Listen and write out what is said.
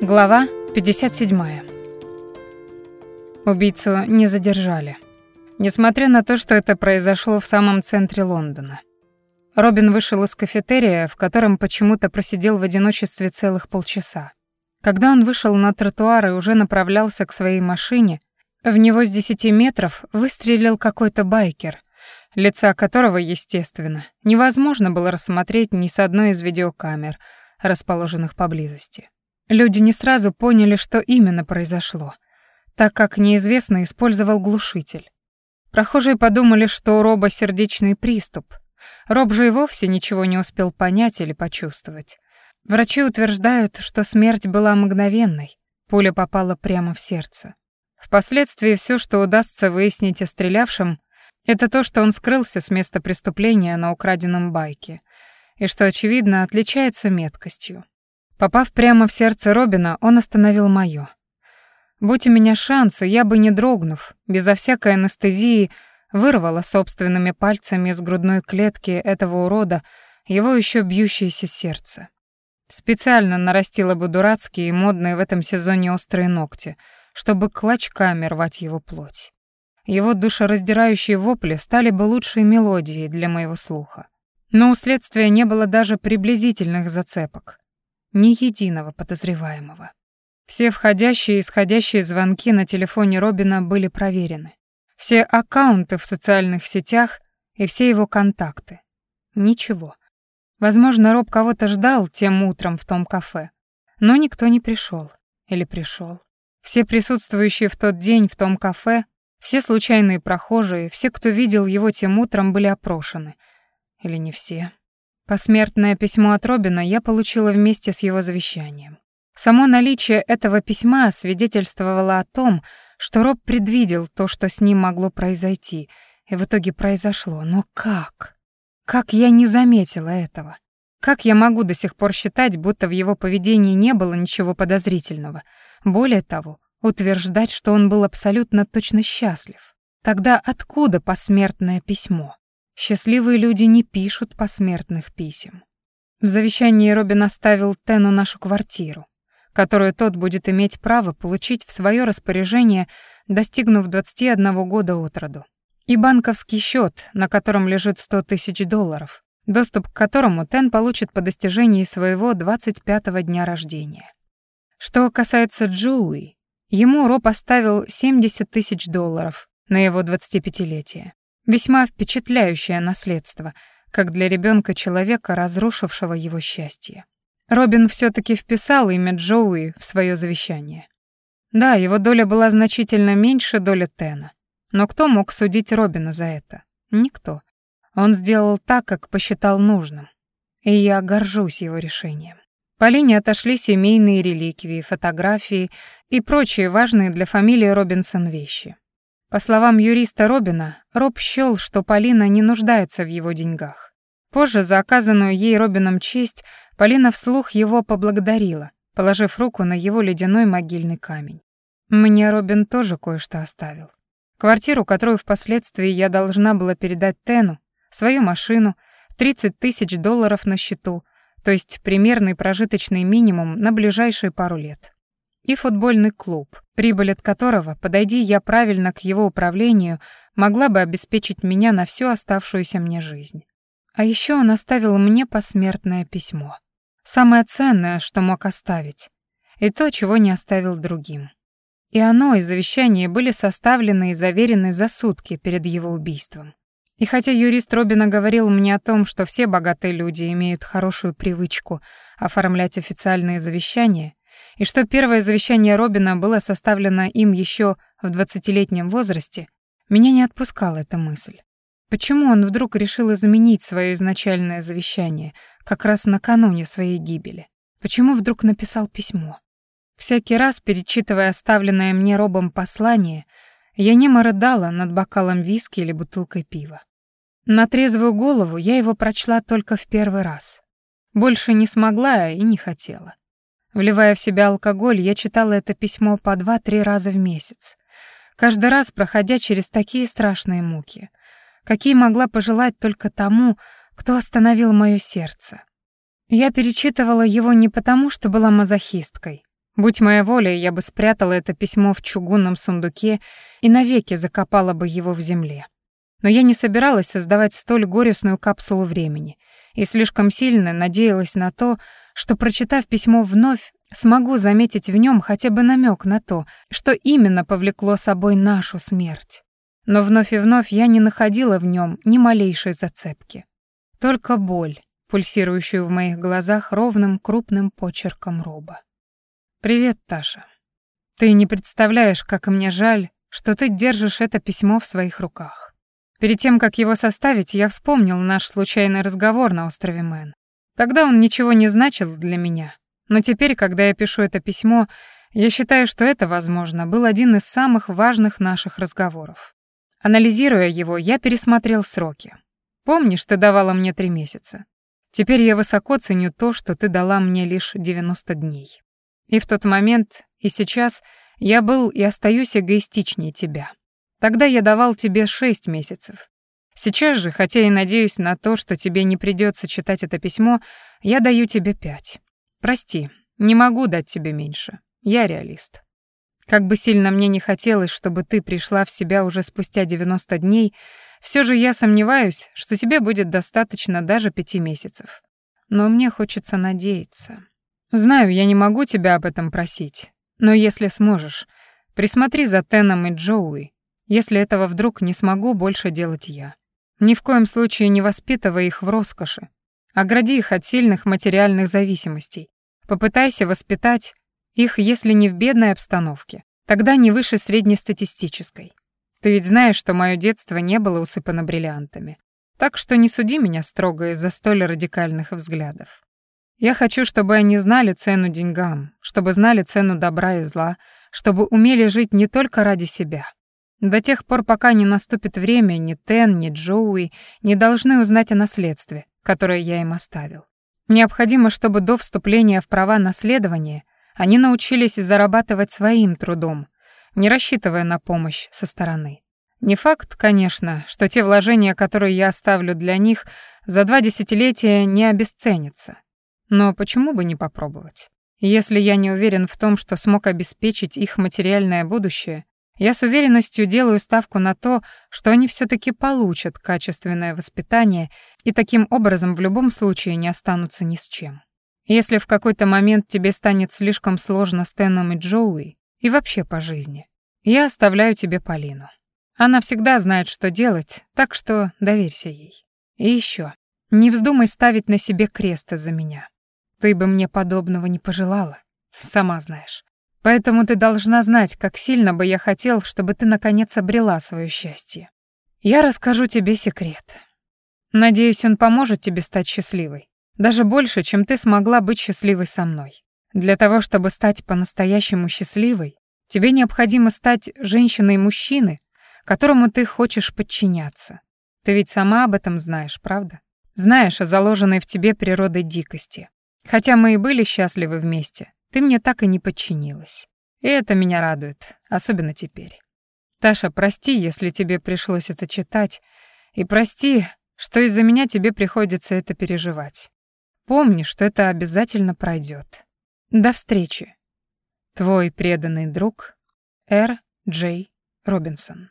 Глава 57. Убийцу не задержали. Несмотря на то, что это произошло в самом центре Лондона. Робин вышел из кафетерия, в котором почему-то просидел в одиночестве целых полчаса. Когда он вышел на тротуар и уже направлялся к своей машине, в него с десяти метров выстрелил какой-то байкер, лица которого, естественно, невозможно было рассмотреть ни с одной из видеокамер, расположенных поблизости. Люди не сразу поняли, что именно произошло, так как неизвестный использовал глушитель. Прохожие подумали, что у Роба сердечный приступ. Роб же и вовсе ничего не успел понять или почувствовать. Врачи утверждают, что смерть была мгновенной, пуля попала прямо в сердце. Впоследствии все, что удастся выяснить о стрелявшем, это то, что он скрылся с места преступления на украденном байке, и что, очевидно, отличается меткостью. Попав прямо в сердце Робина, он остановил моё. Будь у меня шансы, я бы, не дрогнув, безо всякой анестезии, вырвала собственными пальцами из грудной клетки этого урода его ещё бьющееся сердце. Специально нарастила бы дурацкие и модные в этом сезоне острые ногти, чтобы клочками рвать его плоть. Его душераздирающие вопли стали бы лучшей мелодией для моего слуха. Но у следствия не было даже приблизительных зацепок ни единого подозреваемого. Все входящие и исходящие звонки на телефоне Робина были проверены. Все аккаунты в социальных сетях и все его контакты. Ничего. Возможно, Роб кого-то ждал тем утром в том кафе, но никто не пришел. Или пришел. Все присутствующие в тот день в том кафе, все случайные прохожие, все, кто видел его тем утром, были опрошены. Или не все. Посмертное письмо от Робина я получила вместе с его завещанием. Само наличие этого письма свидетельствовало о том, что Роб предвидел то, что с ним могло произойти, и в итоге произошло. Но как? Как я не заметила этого? Как я могу до сих пор считать, будто в его поведении не было ничего подозрительного? Более того, утверждать, что он был абсолютно точно счастлив. Тогда откуда посмертное письмо? Счастливые люди не пишут посмертных писем. В завещании Робин оставил Тену нашу квартиру, которую тот будет иметь право получить в свое распоряжение, достигнув 21 года от роду, и банковский счет, на котором лежит 100 тысяч долларов, доступ к которому Тен получит по достижении своего 25-го дня рождения. Что касается Джоуи, ему Роб оставил 70 тысяч долларов на его 25-летие. Весьма впечатляющее наследство, как для ребенка человека, разрушившего его счастье. Робин все таки вписал имя Джоуи в свое завещание. Да, его доля была значительно меньше доли Тена. Но кто мог судить Робина за это? Никто. Он сделал так, как посчитал нужным. И я горжусь его решением. По линии отошли семейные реликвии, фотографии и прочие важные для фамилии Робинсон вещи. По словам юриста Робина, Роб счёл, что Полина не нуждается в его деньгах. Позже за оказанную ей Робином честь Полина вслух его поблагодарила, положив руку на его ледяной могильный камень. Мне Робин тоже кое-что оставил. Квартиру, которую впоследствии я должна была передать Тену, свою машину, 30 тысяч долларов на счету, то есть примерный прожиточный минимум на ближайшие пару лет и футбольный клуб, прибыль от которого, подойди я правильно к его управлению, могла бы обеспечить меня на всю оставшуюся мне жизнь. А еще он оставил мне посмертное письмо. Самое ценное, что мог оставить, и то, чего не оставил другим. И оно и завещание были составлены и заверены за сутки перед его убийством. И хотя юрист Робина говорил мне о том, что все богатые люди имеют хорошую привычку оформлять официальные завещания, и что первое завещание Робина было составлено им еще в двадцатилетнем возрасте, меня не отпускала эта мысль. Почему он вдруг решил изменить свое изначальное завещание как раз накануне своей гибели? Почему вдруг написал письмо? Всякий раз, перечитывая оставленное мне Робом послание, я немо рыдала над бокалом виски или бутылкой пива. На трезвую голову я его прочла только в первый раз. Больше не смогла и не хотела. Вливая в себя алкоголь, я читала это письмо по два-три раза в месяц. Каждый раз проходя через такие страшные муки, какие могла пожелать только тому, кто остановил мое сердце. Я перечитывала его не потому, что была мазохисткой. Будь моя воля, я бы спрятала это письмо в чугунном сундуке и навеки закопала бы его в земле. Но я не собиралась создавать столь горестную капсулу времени и слишком сильно надеялась на то, что, прочитав письмо вновь, смогу заметить в нем хотя бы намек на то, что именно повлекло собой нашу смерть. Но вновь и вновь я не находила в нем ни малейшей зацепки. Только боль, пульсирующую в моих глазах ровным крупным почерком роба. «Привет, Таша. Ты не представляешь, как мне жаль, что ты держишь это письмо в своих руках. Перед тем, как его составить, я вспомнил наш случайный разговор на острове Мэн. Тогда он ничего не значил для меня, но теперь, когда я пишу это письмо, я считаю, что это, возможно, был один из самых важных наших разговоров. Анализируя его, я пересмотрел сроки. Помнишь, ты давала мне три месяца? Теперь я высоко ценю то, что ты дала мне лишь 90 дней. И в тот момент, и сейчас я был и остаюсь эгоистичнее тебя. Тогда я давал тебе шесть месяцев. Сейчас же, хотя и надеюсь на то, что тебе не придется читать это письмо, я даю тебе пять. Прости, не могу дать тебе меньше. Я реалист. Как бы сильно мне не хотелось, чтобы ты пришла в себя уже спустя 90 дней, все же я сомневаюсь, что тебе будет достаточно даже пяти месяцев. Но мне хочется надеяться. Знаю, я не могу тебя об этом просить, но если сможешь, присмотри за Теном и Джоуи, если этого вдруг не смогу больше делать я. Ни в коем случае не воспитывай их в роскоши. Огради их от сильных материальных зависимостей. Попытайся воспитать их, если не в бедной обстановке, тогда не выше среднестатистической. Ты ведь знаешь, что мое детство не было усыпано бриллиантами. Так что не суди меня строго из-за столь радикальных взглядов. Я хочу, чтобы они знали цену деньгам, чтобы знали цену добра и зла, чтобы умели жить не только ради себя. До тех пор, пока не наступит время, ни Тен, ни Джоуи не должны узнать о наследстве, которое я им оставил. Необходимо, чтобы до вступления в права наследования они научились зарабатывать своим трудом, не рассчитывая на помощь со стороны. Не факт, конечно, что те вложения, которые я оставлю для них, за два десятилетия не обесценятся. Но почему бы не попробовать? Если я не уверен в том, что смог обеспечить их материальное будущее, я с уверенностью делаю ставку на то, что они все таки получат качественное воспитание и таким образом в любом случае не останутся ни с чем. Если в какой-то момент тебе станет слишком сложно с Теном и Джоуи, и вообще по жизни, я оставляю тебе Полину. Она всегда знает, что делать, так что доверься ей. И еще, не вздумай ставить на себе крест из-за меня. Ты бы мне подобного не пожелала, сама знаешь. Поэтому ты должна знать, как сильно бы я хотел, чтобы ты наконец обрела свое счастье. Я расскажу тебе секрет. Надеюсь, он поможет тебе стать счастливой. Даже больше, чем ты смогла быть счастливой со мной. Для того, чтобы стать по-настоящему счастливой, тебе необходимо стать женщиной мужчины, которому ты хочешь подчиняться. Ты ведь сама об этом знаешь, правда? Знаешь о заложенной в тебе природой дикости. Хотя мы и были счастливы вместе, ты мне так и не подчинилась. И это меня радует, особенно теперь. Таша, прости, если тебе пришлось это читать, и прости, что из-за меня тебе приходится это переживать. Помни, что это обязательно пройдет. До встречи. Твой преданный друг Р. Джей Робинсон.